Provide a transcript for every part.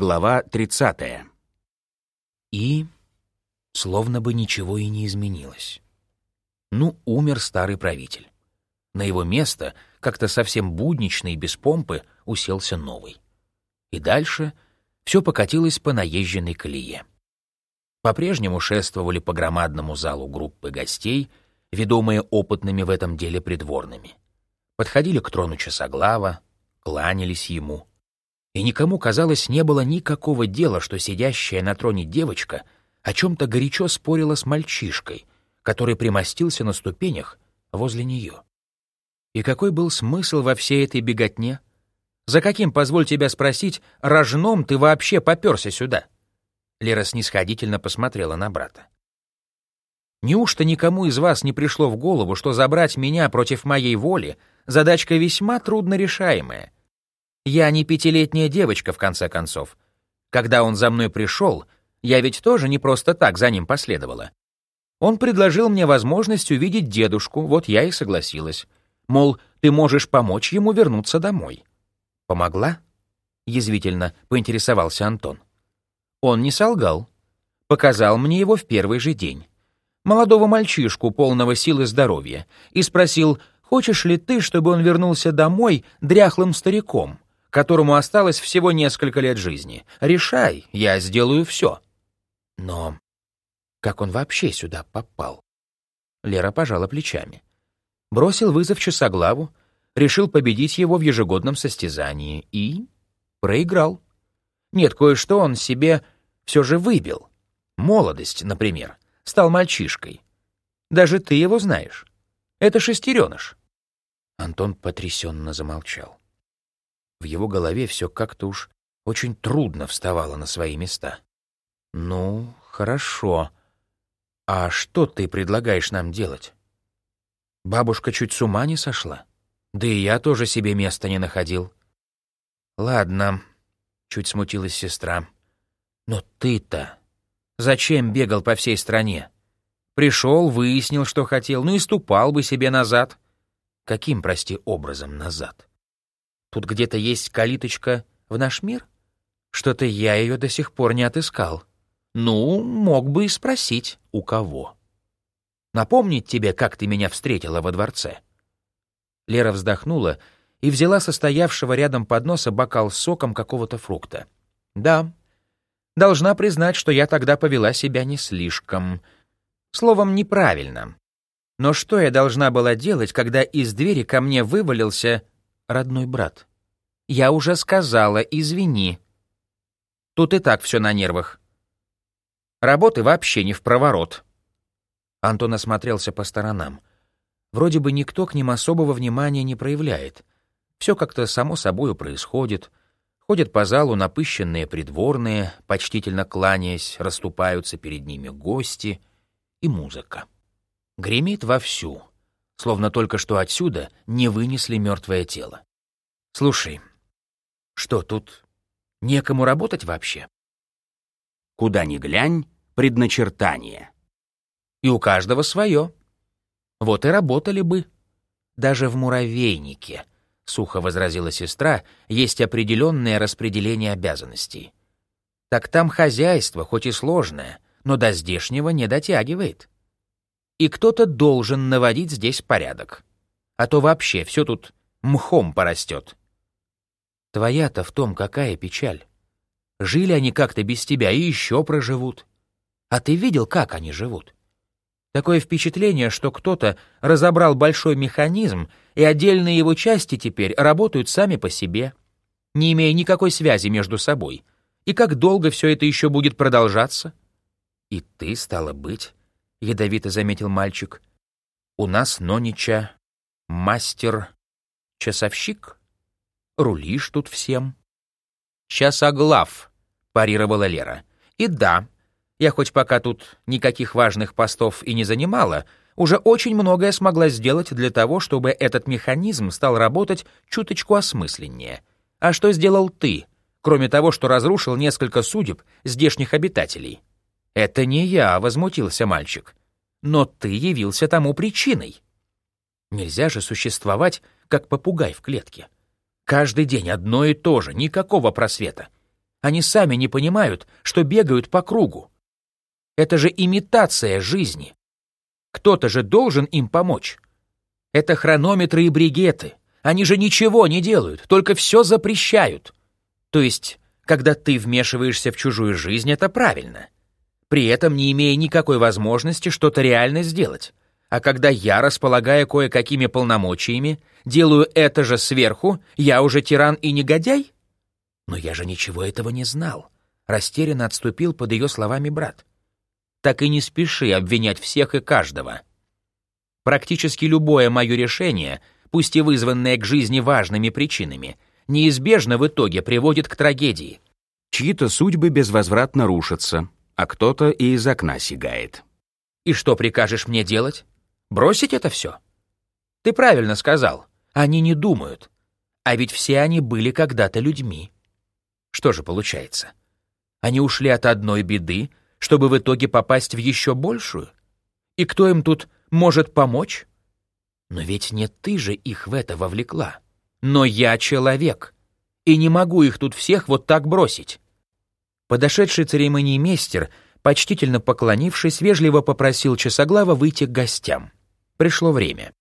Глава 30. И словно бы ничего и не изменилось. Ну, умер старый правитель. На его место, как-то совсем буднично и без помпы, уселся новый. И дальше все покатилось по наезженной колее. По-прежнему шествовали по громадному залу группы гостей, ведомые опытными в этом деле придворными. Подходили к трону часоглава, кланялись ему — и никому, казалось, не было никакого дела, что сидящая на троне девочка о чем-то горячо спорила с мальчишкой, который примостился на ступенях возле нее. И какой был смысл во всей этой беготне? За каким, позволь тебя спросить, рожном ты вообще попёрся сюда? Лера снисходительно посмотрела на брата. Неужто никому из вас не пришло в голову, что забрать меня против моей воли — задачка весьма трудно решаемая — я не пятилетняя девочка, в конце концов. Когда он за мной пришел, я ведь тоже не просто так за ним последовала. Он предложил мне возможность увидеть дедушку, вот я и согласилась. Мол, ты можешь помочь ему вернуться домой. Помогла? Язвительно поинтересовался Антон. Он не солгал. Показал мне его в первый же день. Молодого мальчишку, полного сил и здоровья, и спросил, хочешь ли ты, чтобы он вернулся домой дряхлым стариком, которому осталось всего несколько лет жизни. Решай, я сделаю все. Но как он вообще сюда попал? Лера пожала плечами. Бросил вызов часоглаву, решил победить его в ежегодном состязании и проиграл. Нет, кое-что он себе все же выбил. Молодость, например, стал мальчишкой. Даже ты его знаешь. Это шестереныш. Антон потрясенно замолчал. В его голове все как-то уж очень трудно вставало на свои места. «Ну, хорошо. А что ты предлагаешь нам делать? Бабушка чуть с ума не сошла? Да и я тоже себе места не находил». «Ладно», — чуть смутилась сестра. «Но ты-то зачем бегал по всей стране? Пришел, выяснил, что хотел, ну и ступал бы себе назад». «Каким, прости, образом назад?» Тут где-то есть калиточка в наш мир? Что-то я ее до сих пор не отыскал. Ну, мог бы и спросить, у кого. Напомнить тебе, как ты меня встретила во дворце?» Лера вздохнула и взяла состоявшего рядом подноса бокал с соком какого-то фрукта. «Да, должна признать, что я тогда повела себя не слишком. Словом, неправильно. Но что я должна была делать, когда из двери ко мне вывалился родной брат. Я уже сказала, извини. Тут и так все на нервах. Работы вообще не в проворот. Антон осмотрелся по сторонам. Вроде бы никто к ним особого внимания не проявляет. Все как-то само собою происходит. Ходят по залу напыщенные придворные, почтительно кланяясь, расступаются перед ними гости и музыка. Гремит вовсю — словно только что отсюда не вынесли мертвое тело. Слушай, что тут некому работать вообще? Куда ни глянь, предначертание. И у каждого свое. Вот и работали бы. Даже в муравейнике, сухо возразила сестра, есть определенное распределение обязанностей. Так там хозяйство, хоть и сложное, но до здешнего не дотягивает и кто-то должен наводить здесь порядок. А то вообще все тут мхом порастет. Твоя-то в том какая печаль. Жили они как-то без тебя и еще проживут. А ты видел, как они живут? Такое впечатление, что кто-то разобрал большой механизм, и отдельные его части теперь работают сами по себе, не имея никакой связи между собой. И как долго все это еще будет продолжаться? И ты, стало быть, — ядовито заметил мальчик. «У нас Нонича мастер часовщик. Рулишь тут всем». «Часоглав», — парировала Лера. «И да, я хоть пока тут никаких важных постов и не занимала, уже очень многое смогла сделать для того, чтобы этот механизм стал работать чуточку осмысленнее. А что сделал ты, кроме того, что разрушил несколько судеб здешних обитателей?» «Это не я», — возмутился мальчик. «Но ты явился тому причиной». Нельзя же существовать, как попугай в клетке. Каждый день одно и то же, никакого просвета. Они сами не понимают, что бегают по кругу. Это же имитация жизни. Кто-то же должен им помочь. Это хронометры и бригеты. Они же ничего не делают, только все запрещают. То есть, когда ты вмешиваешься в чужую жизнь, это правильно. При этом не имея никакой возможности что-то реально сделать. А когда я, располагая кое-какими полномочиями, делаю это же сверху, я уже тиран и негодяй? Но я же ничего этого не знал. Растерянно отступил под ее словами брат. Так и не спеши обвинять всех и каждого. Практически любое мое решение, пусть и вызванное к жизни важными причинами, неизбежно в итоге приводит к трагедии. Чьи-то судьбы безвозвратно рушатся, а кто-то и из окна сигает. И что прикажешь мне делать? Бросить это все? Ты правильно сказал. Они не думают. А ведь все они были когда-то людьми. Что же получается? Они ушли от одной беды, чтобы в итоге попасть в еще большую? И кто им тут может помочь? Но ведь не ты же их в это вовлекла. Но я человек, и не могу их тут всех вот так бросить. Подошедший церемониймейстер, почтительно поклонившись, вежливо попросил Часоглава выйти к гостям. Пришло время.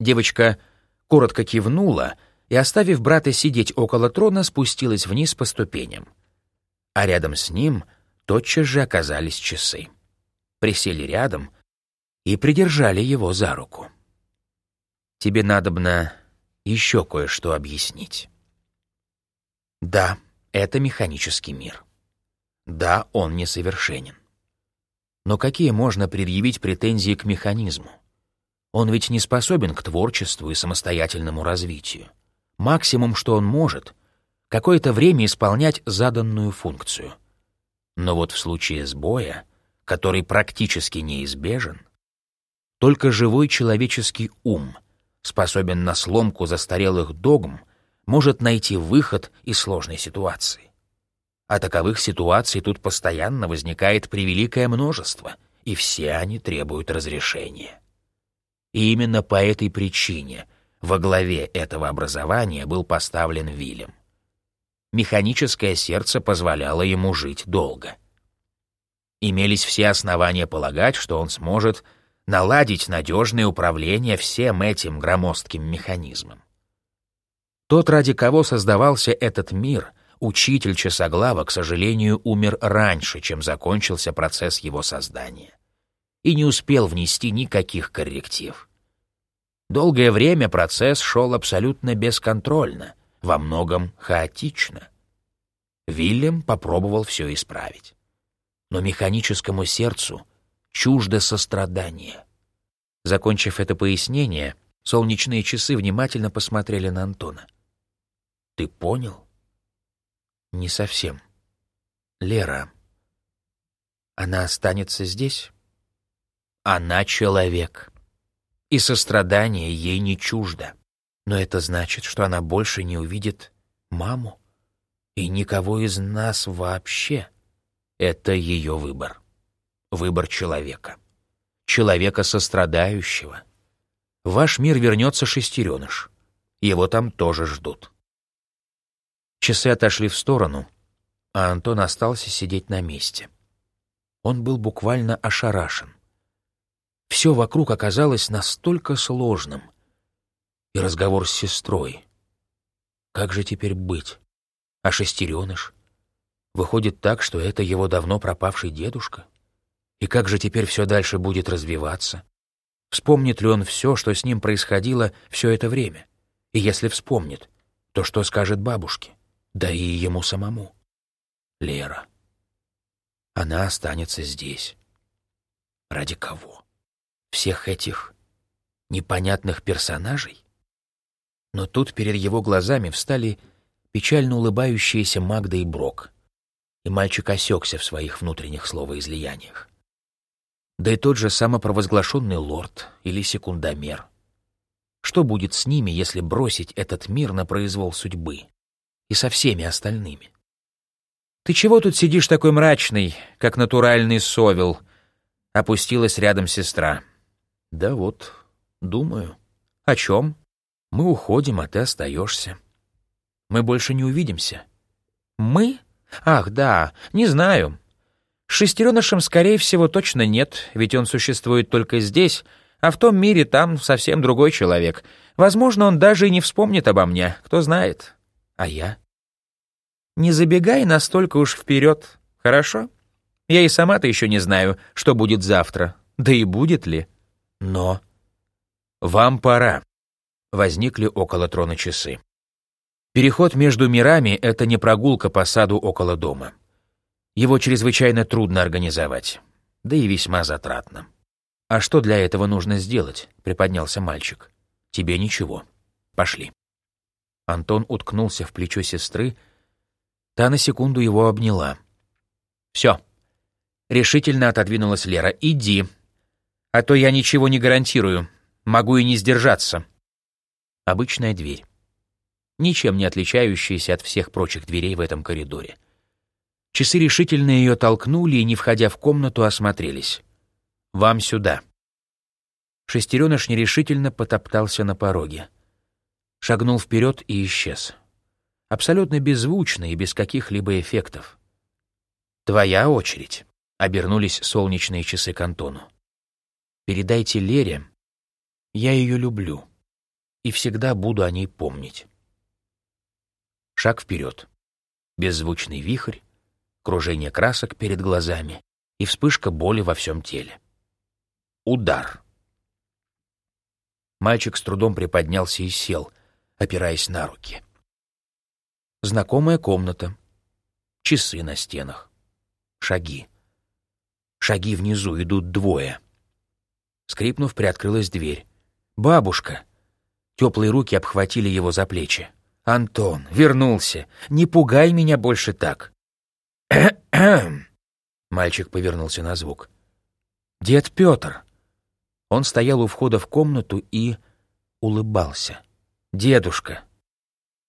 Девочка коротко кивнула и, оставив брата сидеть около трона, спустилась вниз по ступеням. А рядом с ним тотчас же оказались часы. Присели рядом и придержали его за руку. «Тебе надобно еще кое-что объяснить». Да, это механический мир. Да, он несовершенен. Но какие можно предъявить претензии к механизму? Он ведь не способен к творчеству и самостоятельному развитию. Максимум, что он может, какое-то время исполнять заданную функцию. Но вот в случае сбоя, который практически неизбежен, только живой человеческий ум способен на сломку застарелых догм, может найти выход из сложной ситуации. А таковых ситуаций тут постоянно возникает превеликое множество, и все они требуют разрешения. И именно по этой причине во главе этого образования был поставлен Вильям. Механическое сердце позволяло ему жить долго. Имелись все основания полагать, что он сможет наладить надежное управление всем этим громоздким механизмом. Тот, ради кого создавался этот мир, учитель Часоглава, к сожалению, умер раньше, чем закончился процесс его создания и не успел внести никаких корректив. Долгое время процесс шел абсолютно бесконтрольно, во многом хаотично. Вильям попробовал все исправить. Но механическому сердцу чуждо сострадание. Закончив это пояснение, солнечные часы внимательно посмотрели на Антона. «Ты понял?» «Не совсем. Лера, она останется здесь?» Она человек. И сострадание ей не чуждо. Но это значит, что она больше не увидит маму и никого из нас вообще. Это ее выбор. Выбор человека. Человека сострадающего. Ваш мир вернется шестереныш. Его там тоже ждут. Часы отошли в сторону, а Антон остался сидеть на месте. Он был буквально ошарашен. Все вокруг оказалось настолько сложным. И разговор с сестрой. Как же теперь быть? А шестереныш? Выходит так, что это его давно пропавший дедушка? И как же теперь все дальше будет развиваться? Вспомнит ли он все, что с ним происходило все это время? И если вспомнит, то что скажет бабушке? Да и ему самому. Лера. Она останется здесь. Ради кого? всех этих непонятных персонажей? Но тут перед его глазами встали печально улыбающиеся Магда и Брок, и мальчик осекся в своих внутренних словоизлияниях. Да и тот же самопровозглашенный лорд или секундомер. Что будет с ними, если бросить этот мир на произвол судьбы? И со всеми остальными? «Ты чего тут сидишь такой мрачный, как натуральный совел?» Опустилась рядом сестра. Да вот, думаю. О чем? Мы уходим, а ты остаешься. Мы больше не увидимся. Мы? Ах, да, не знаю. Шестеренышем, скорее всего, точно нет, ведь он существует только здесь, а в том мире там совсем другой человек. Возможно, он даже и не вспомнит обо мне, кто знает. А я? Не забегай настолько уж вперед, хорошо? Я и сама-то еще не знаю, что будет завтра, да и будет ли. Но... Вам пора. Возникли около трона часы. Переход между мирами — это не прогулка по саду около дома. Его чрезвычайно трудно организовать, да и весьма затратно. «А что для этого нужно сделать?» — приподнялся мальчик. «Тебе ничего. Пошли». Антон уткнулся в плечо сестры, та на секунду его обняла. «Все». Решительно отодвинулась Лера. «Иди. А то я ничего не гарантирую. Могу и не сдержаться». Обычная дверь. Ничем не отличающаяся от всех прочих дверей в этом коридоре. Часы решительно ее толкнули и, не входя в комнату, осмотрелись. Вам сюда». Шестереныш нерешительно потоптался на пороге. Шагнул вперед и исчез. Абсолютно беззвучно и без каких-либо эффектов. «Твоя очередь», — обернулись солнечные часы к Антону. «Передайте Лере, я ее люблю и всегда буду о ней помнить». Шаг вперед. Беззвучный вихрь, кружение красок перед глазами и вспышка боли во всем теле. Удар. Мальчик с трудом приподнялся и сел, опираясь на руки. Знакомая комната. Часы на стенах. Шаги. Шаги внизу идут двое. Скрипнув, приоткрылась дверь. «Бабушка!» Теплые руки обхватили его за плечи. «Антон, вернулся! Не пугай меня больше так!» Мальчик повернулся на звук. «Дед Петр!» Он стоял у входа в комнату и улыбался. «Дедушка!»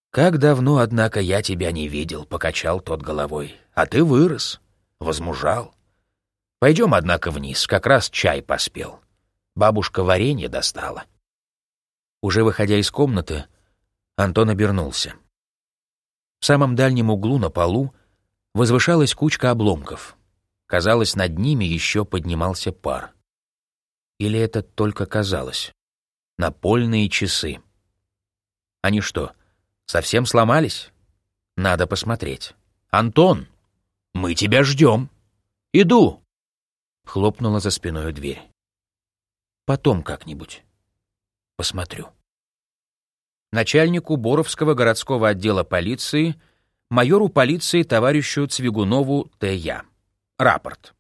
«Как давно, однако, я тебя не видел», — покачал тот головой. «А ты вырос, возмужал. Пойдем, однако, вниз, как раз чай поспел. Бабушка варенье достала». Уже выходя из комнаты, Антон обернулся. В самом дальнем углу на полу возвышалась кучка обломков. Казалось, над ними еще поднимался пар. Или это только казалось? Напольные часы. Они что, совсем сломались? Надо посмотреть. «Антон, мы тебя ждем. Иду!» Хлопнула за спиной дверь. «Потом как-нибудь. Посмотрю». Начальнику Боровского городского отдела полиции, майору полиции товарищу Цвигунову Т.Я. Рапорт.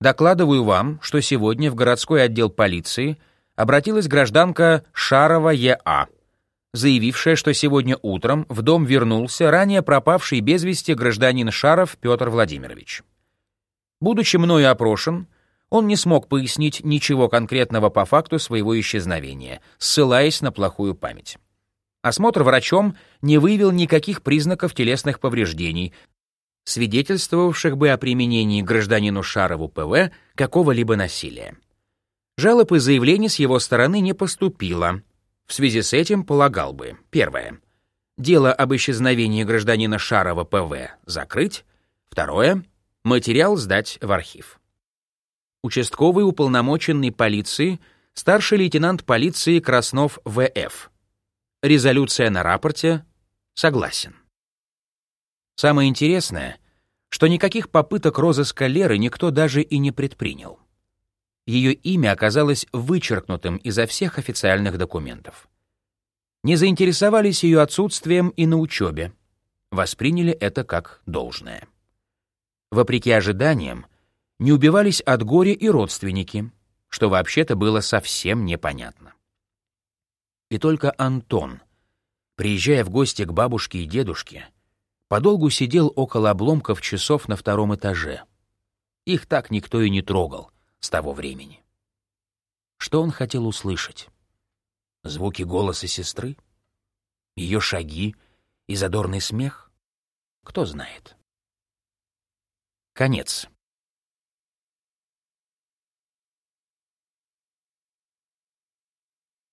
Докладываю вам, что сегодня в городской отдел полиции обратилась гражданка Шарова Е.А., заявившая, что сегодня утром в дом вернулся ранее пропавший без вести гражданин Шаров Петр Владимирович. Будучи мною опрошен, он не смог пояснить ничего конкретного по факту своего исчезновения, ссылаясь на плохую память. Осмотр врачом не выявил никаких признаков телесных повреждений, свидетельствовавших бы о применении гражданину Шарову ПВ какого-либо насилия. Жалоб и заявлений с его стороны не поступило. В связи с этим полагал бы, первое, дело об исчезновении гражданина Шарова ПВ закрыть, второе, материал сдать в архив. Участковый уполномоченный полиции, старший лейтенант полиции Краснов В.Ф. Резолюция на рапорте согласен. Самое интересное, что никаких попыток розыска Леры никто даже и не предпринял. Ее имя оказалось вычеркнутым изо всех официальных документов. Не заинтересовались ее отсутствием и на учебе. Восприняли это как должное. Вопреки ожиданиям, не убивались от горя и родственники, что вообще-то было совсем непонятно. И только Антон, приезжая в гости к бабушке и дедушке, подолгу сидел около обломков часов на втором этаже. Их так никто и не трогал с того времени. Что он хотел услышать? Звуки голоса сестры? Ее шаги и задорный смех? Кто знает. Конец.